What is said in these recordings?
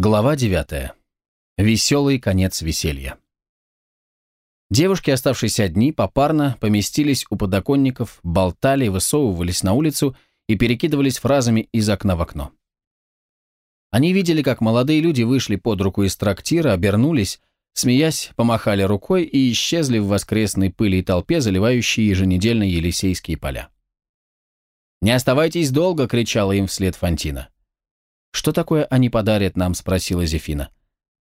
Глава 9. Веселый конец веселья. Девушки, оставшиеся одни, попарно поместились у подоконников, болтали, высовывались на улицу и перекидывались фразами из окна в окно. Они видели, как молодые люди вышли под руку из трактира, обернулись, смеясь, помахали рукой и исчезли в воскресной пыли и толпе, заливающей еженедельно Елисейские поля. «Не оставайтесь долго!» — кричала им вслед Фантина. «Что такое они подарят нам?» – спросила Зефина.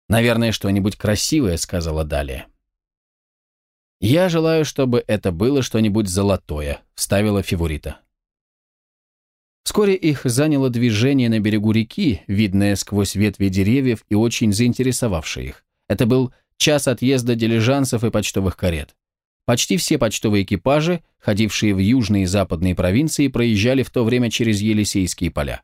«Наверное, что-нибудь красивое», – сказала Далия. «Я желаю, чтобы это было что-нибудь золотое», – вставила Фивурита. Вскоре их заняло движение на берегу реки, видное сквозь ветви деревьев и очень заинтересовавшее их. Это был час отъезда дилижансов и почтовых карет. Почти все почтовые экипажи, ходившие в южные и западные провинции, проезжали в то время через Елисейские поля.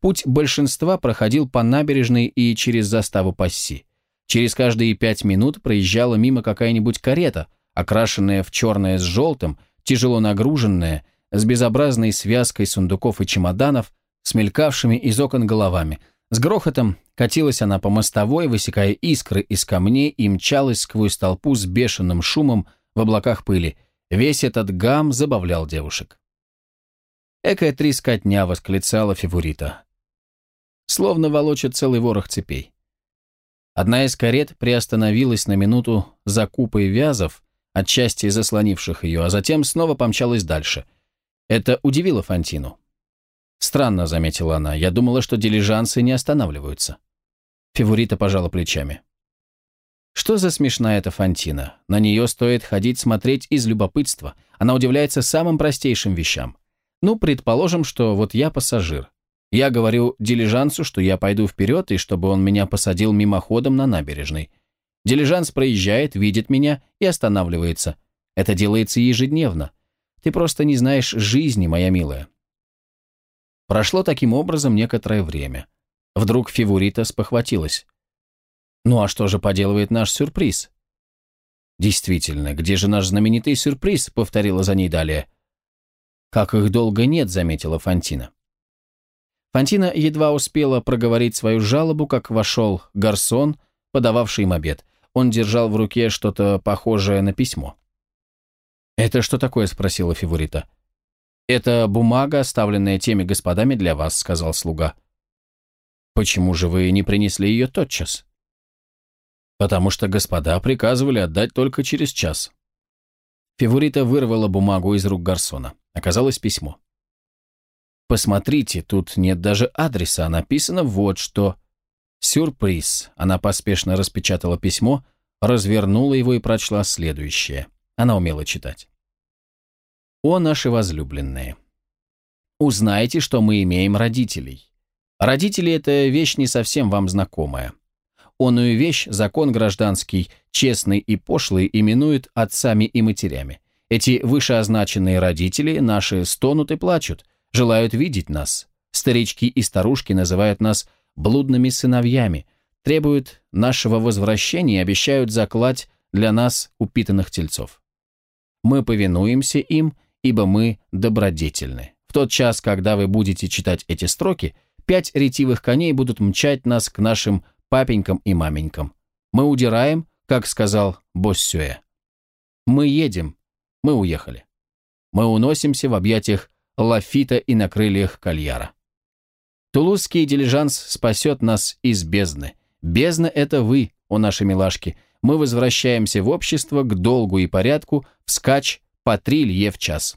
Путь большинства проходил по набережной и через заставу Пасси. Через каждые пять минут проезжала мимо какая-нибудь карета, окрашенная в черное с желтым, тяжело нагруженная, с безобразной связкой сундуков и чемоданов, смелькавшими из окон головами. С грохотом катилась она по мостовой, высекая искры из камней и мчалась сквозь толпу с бешеным шумом в облаках пыли. Весь этот гам забавлял девушек. «Экая трескотня!» — восклицала Фивурита словно волочат целый ворох цепей. Одна из карет приостановилась на минуту за купой вязов, отчасти заслонивших ее, а затем снова помчалась дальше. Это удивило Фантину. «Странно», — заметила она, — «я думала, что дилижансы не останавливаются». Феворита пожала плечами. Что за смешная эта Фантина? На нее стоит ходить смотреть из любопытства. Она удивляется самым простейшим вещам. Ну, предположим, что вот я пассажир. Я говорю дилижансу, что я пойду вперед и чтобы он меня посадил мимоходом на набережной. Дилижанс проезжает, видит меня и останавливается. Это делается ежедневно. Ты просто не знаешь жизни, моя милая. Прошло таким образом некоторое время. Вдруг Фивурита спохватилась. Ну а что же поделывает наш сюрприз? Действительно, где же наш знаменитый сюрприз, повторила за ней далее. Как их долго нет, заметила Фантина. Фантина едва успела проговорить свою жалобу, как вошел гарсон, подававший им обед. Он держал в руке что-то похожее на письмо. «Это что такое?» – спросила Фивурита. «Это бумага, оставленная теми господами для вас», – сказал слуга. «Почему же вы не принесли ее тотчас?» «Потому что господа приказывали отдать только через час». Фивурита вырвала бумагу из рук гарсона. Оказалось письмо. Посмотрите, тут нет даже адреса, а написано вот что. Сюрприз. Она поспешно распечатала письмо, развернула его и прочла следующее. Она умела читать. «О, наши возлюбленные! Узнайте, что мы имеем родителей. Родители – это вещь не совсем вам знакомая. Оную вещь закон гражданский, честный и пошлый, именуют отцами и матерями. Эти вышеозначенные родители наши стонут и плачут – желают видеть нас. Старички и старушки называют нас блудными сыновьями, требуют нашего возвращения и обещают заклать для нас упитанных тельцов. Мы повинуемся им, ибо мы добродетельны. В тот час, когда вы будете читать эти строки, пять ретивых коней будут мчать нас к нашим папенькам и маменькам. Мы удираем, как сказал Боссюэ. Мы едем, мы уехали. Мы уносимся в объятиях Лафита и на крыльях кальяра. Тулузский дилижанс спасет нас из бездны. Бездна — это вы, о наши милашки. Мы возвращаемся в общество к долгу и порядку, вскачь по три лье в час.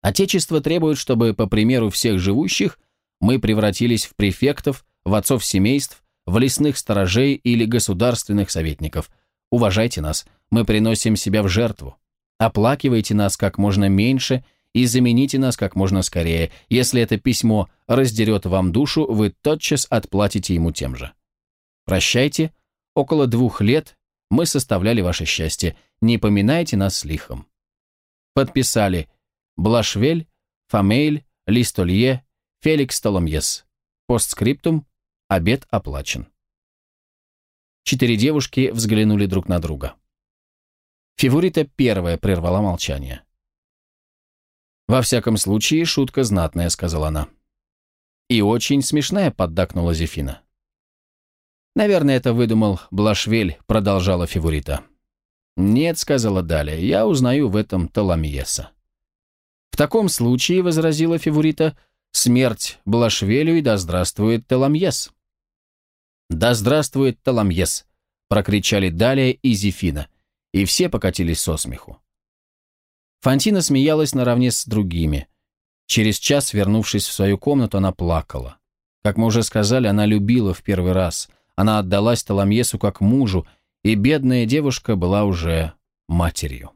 Отечество требует, чтобы, по примеру всех живущих, мы превратились в префектов, в отцов семейств, в лесных сторожей или государственных советников. Уважайте нас, мы приносим себя в жертву. Оплакивайте нас как можно меньше – и замените нас как можно скорее. Если это письмо раздерет вам душу, вы тотчас отплатите ему тем же. Прощайте. Около двух лет мы составляли ваше счастье. Не поминайте нас лихом. Подписали Блашвель, Фамейль, Листолье, Феликс Толомьес. Постскриптум. Обед оплачен. Четыре девушки взглянули друг на друга. Фиворита первая прервала молчание. «Во всяком случае, шутка знатная», — сказала она. «И очень смешная», — поддакнула Зефина. Наверное, это выдумал Блашвель, продолжала Фивурита. Нет, сказала Далия, я узнаю в этом Таламьеса. В таком случае, возразила Фивурита, смерть Блашвелю и да здравствует Таламьес. Да здравствует Таламьес, прокричали Далия и Зефина, и все покатились со смеху. Фантина смеялась наравне с другими. Через час, вернувшись в свою комнату, она плакала. Как мы уже сказали, она любила в первый раз. Она отдалась Таламьесу как мужу, и бедная девушка была уже матерью.